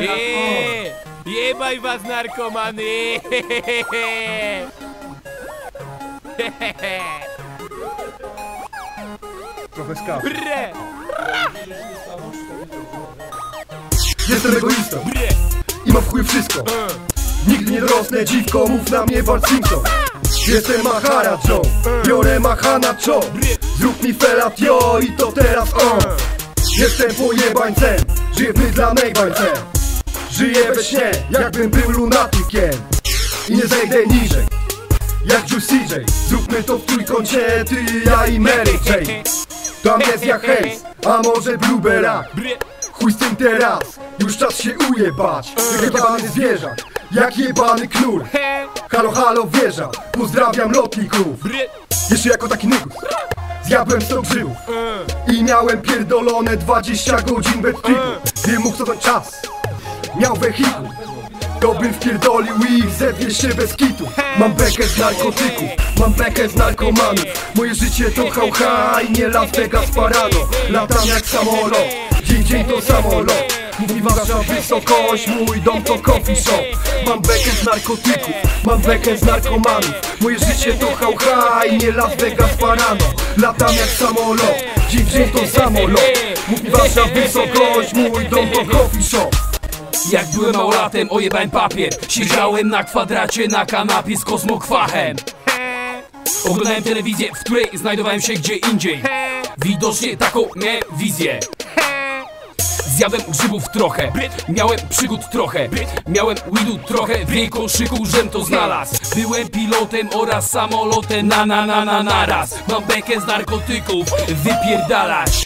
Eee, jebaj was narkomany! Trochę. Bre, Jestem egoistą. Bre, i mam w chuj wszystko. Nigdy nie dorosnę dziwko, mów na mnie Bart Simpson. Jestem Mahara Joe, biorę Mahana Cho Zrób mi felat yo i to teraz on. Jestem pojebańcem, żyję w mydlanej bańce Żyję we śnie, jakbym był lunatykiem. I nie zejdę niżej jak Juicy CJ Zróbmy to w trójkącie, ty, ja i Mary Jane To amnezja Hayes, a może Blueberry. Bre, Chuj z tym teraz, już czas się ujebać. Jak jebany zwierzak, jak jebany knur. Halo, halo wieża, pozdrawiam lotników. Jeszcze jako taki nygus Zjadłem 100 grzybów. I miałem pierdolone 20 godzin bez tripu. Nie mógł cofnąć czas Miał wehikuł to bym wpierdolił ich ze 200 bez kitu. Mam bekę z narkotyków, mam bekę z narkomanów. Moje życie to hałha i nie Las Vegas Parano Latam jak samolot, dzień dzień to samolot. Mówi wasza wysokość, mój dom to coffee shop. Mam bekę z narkotyków, mam bekę z narkomanów. Moje życie to hałha i nie Las Vegas Parano Latam jak samolot, dzień dzień to samolot. Mówi wasza wysokość, mój dom to coffee shop Jak byłem małolatem, ojebałem papier. Siedziałem na kwadracie na kanapie z kosmokwachem Oglądałem telewizję, w której znajdowałem się gdzie indziej. Widocznie taką miałem wizję. Zjadłem grzybów trochę, miałem przygód trochę. Miałem weedu trochę, w jej koszyku żem to znalazł. Byłem pilotem oraz samolotem. Na na na na naraz Mam bekę z narkotyków, wypierdalać